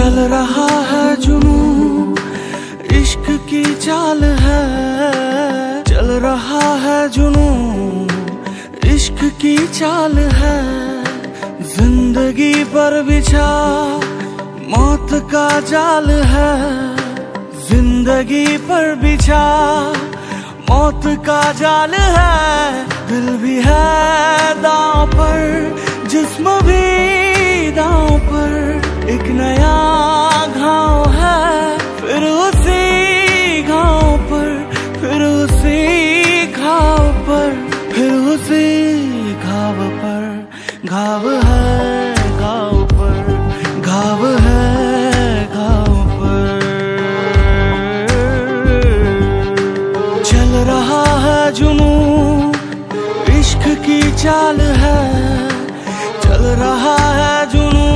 रहा है जुनू। इश्क की चाल है। चल रहा है जुनू। इश्क की चाल है। ज़िंदगी पर बिछा मौत का जाल है। ज़िंदगी पर बिछा मौत का जाल है। दिल भी है दांव पर। चाल है चल रहा है जुनू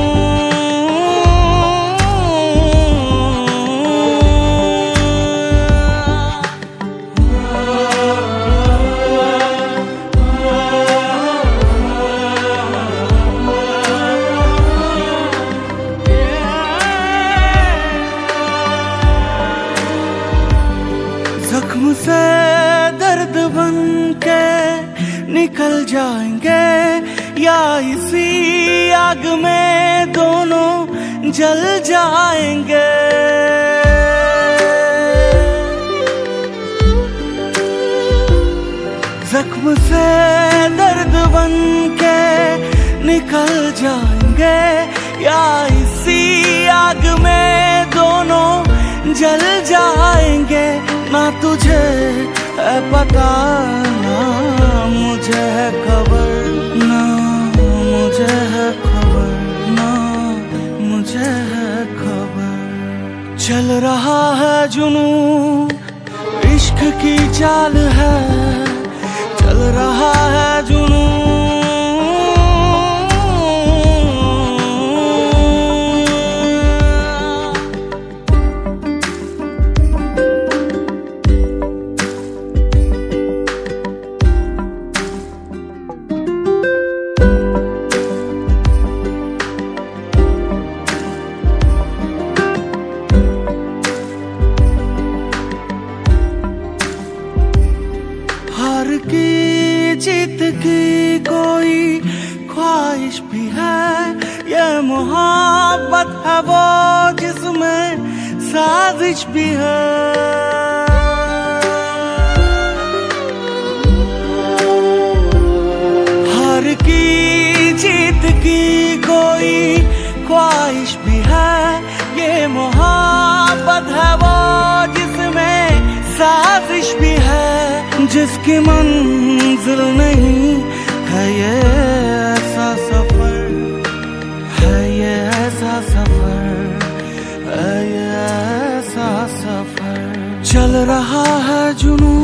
जख्म से दर्द बन के निकल जाएँगे या इसी आग में दोनों जल जाएँगे। जख्म से दर्द बन के निकल जाएँगे या इसी आग में दोनों जल जाएँगे। ना तुझे पता ना मुझे है खबर ना, मुझे है खबर ना, मुझे है खबर। चल रहा है जुनू इश्क की चाल है, चल रहा है जुनू साजिश भी है। हार की जीत की कोई ख्वाहिश भी है। ये मोहब्बत है वो जिसमें साजिश भी है। जिसकी मंजिल नहीं है ये ऐसा सफ़र, है ये ऐसा सफ़र, है चल रहा है जुनू,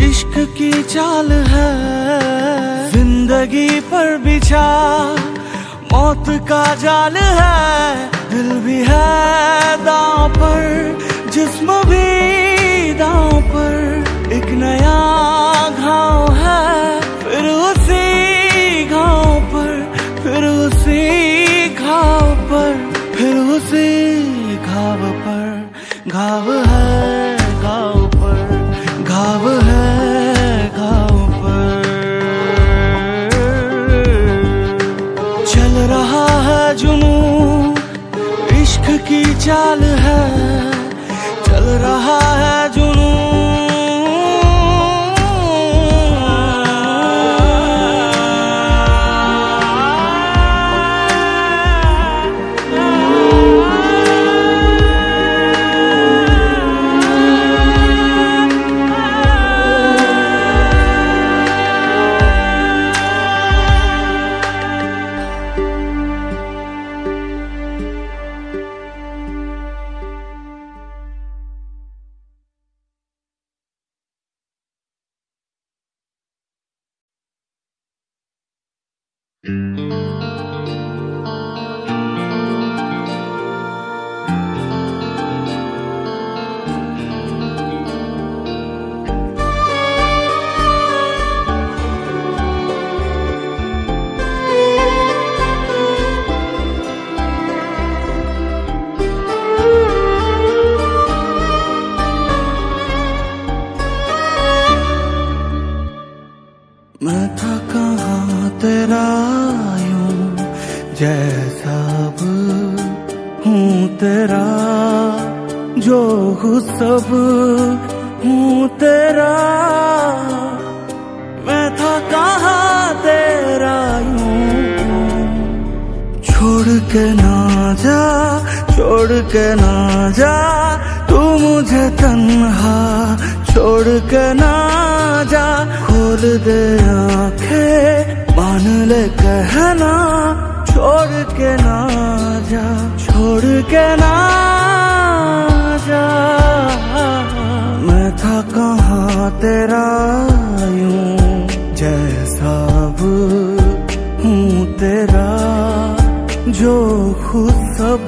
इश्क की चाल है। ज़िंदगी पर बिछा, मौत का जाल है। दिल भी है दांव पर, जिस्म भी दांव पर। एक नया घाव है, फिर उसी घाव पर, फिर उसी घाव पर, फिर उसी घाव पर, घाव रहा है। Mm-hmm. मुझे तन्हा छोड़ के ना जा, खोल दे आँखें, मान ले कहना छोड़ के ना जा छोड़ के ना जा। मैं था कहाँ तेरा यूँ, जैसा अब हूँ तेरा, जो खुद सब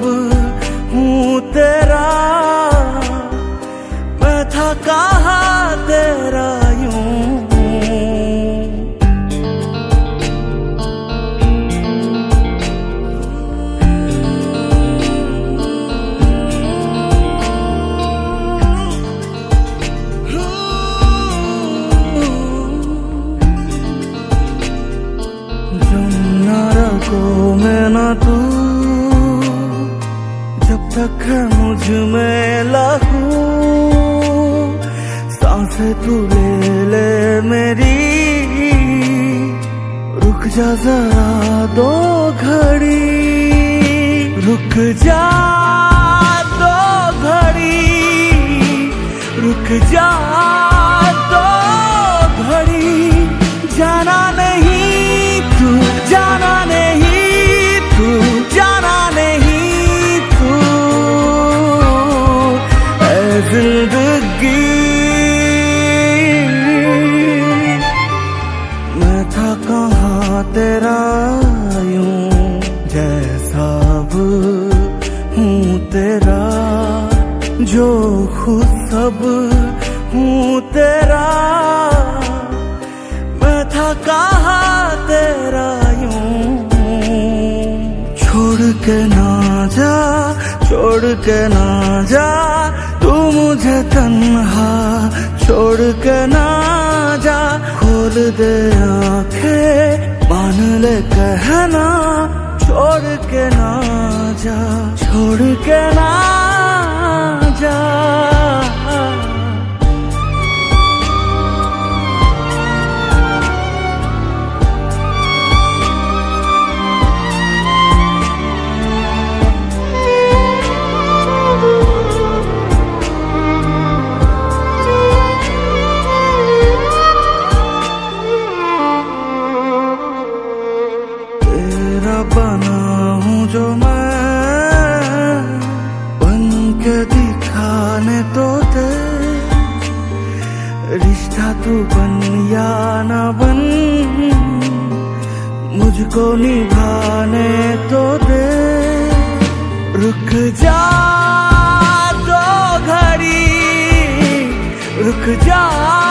मुझमें लहू साँसें तू ले ले मेरी। रुक जा जरा दो घड़ी। रुक जा दो घड़ी। रुक जा के ना जा, छोड़ के ना जा, तू मुझे तन्हा, छोड़ के ना जा। खोल दे आँखें, मान ले कहना, छोड़ के ना जा, छोड़ के ना जा। रिश्ता तू बन या न बन, मुझको निभाने तो दे। रुक जा दो घड़ी, रुक जा।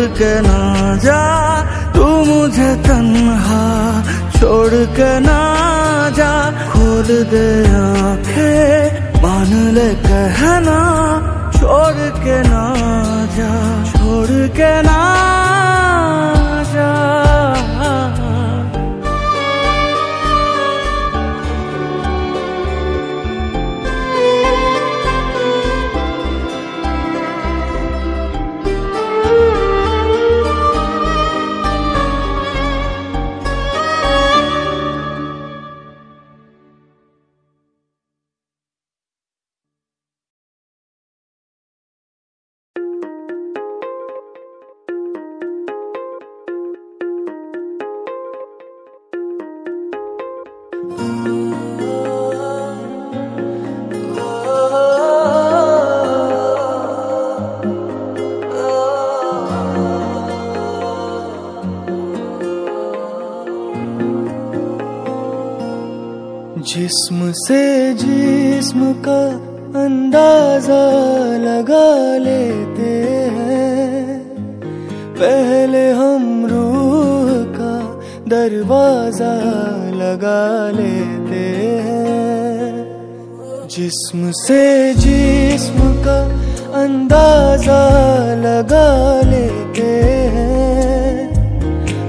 छोड़ के ना जा, तू मुझे तन्हा छोड़ के ना जा। खोल दे आँखें, मान ले कहना, छोड़ के ना जा, छोड़ के ना जा। जिस्म से जिस्म का अंदाज़ा लगा लेते हैं। पहले हम रूह का दरवाज़ा लगा लेते हैं। जिस्म से जिस्म का अंदाज़ा लगा लेते हैं।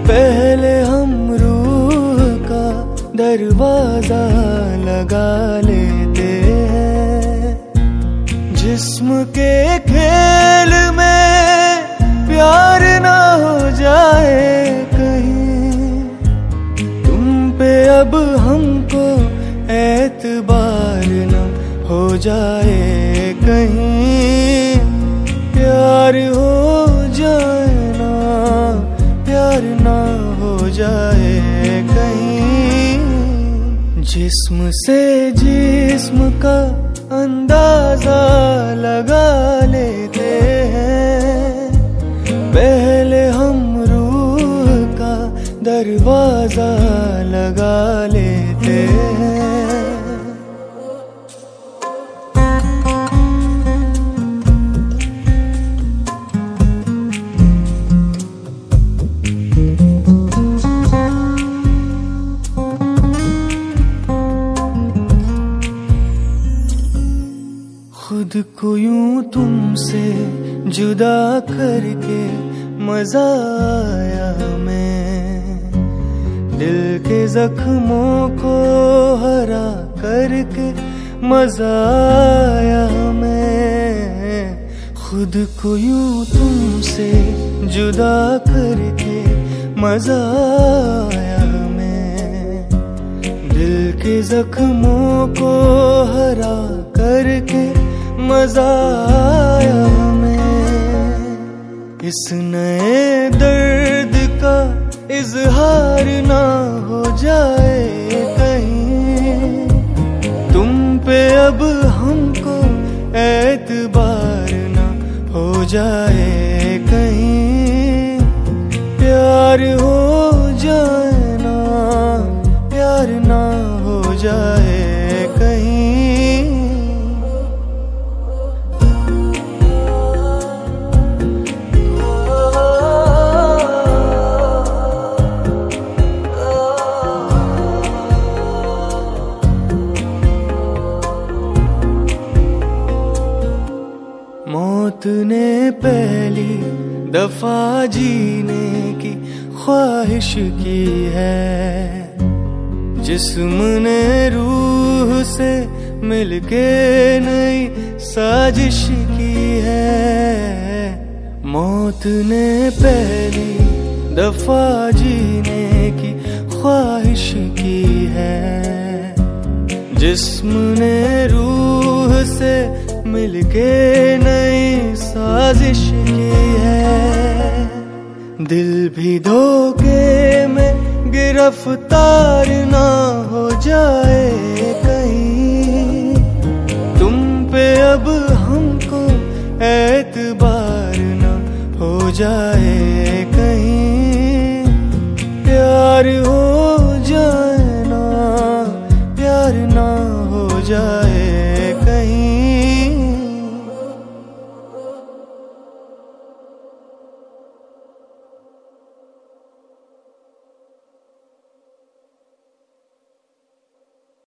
पहले हम रूह का दरवाज़ा लगा लेते हैं। जिस्म के खेल में प्यार ना हो जाए कहीं। तुम पे अब हमको एतबार ना हो जाए जिस्म से जिस्म का अंदाज़ा लगा लेते हैं। पहले हम रूह का दरवाज़ा लगा लेते हैं। खुद को यूँ तुमसे जुदा करके मज़ा आया मैं। दिल के जख्मों को हरा करके मज़ा आया मैं। खुद को यूँ तुमसे जुदा करके मज़ा आया मैं। दिल के जख्मों को हरा करके मज़ा आया मैं इस नए दर्द का इजहार ना हो जाए कहीं। तुम पे अब हमको एतबार ना हो जाए दफ़ा जीने की ख्वाहिश की है। जिस्म ने रूह से मिलके नई साजिश की है। मौत ने पहली दफ़ा जीने की ख्वाहिश की है। जिस्म ने रूह से मिलके नई साजिश की है। दिल भी धोखे में गिरफ़्तार ना हो जाए कहीं। तुम पे अब हमको एतबार ना हो जाए।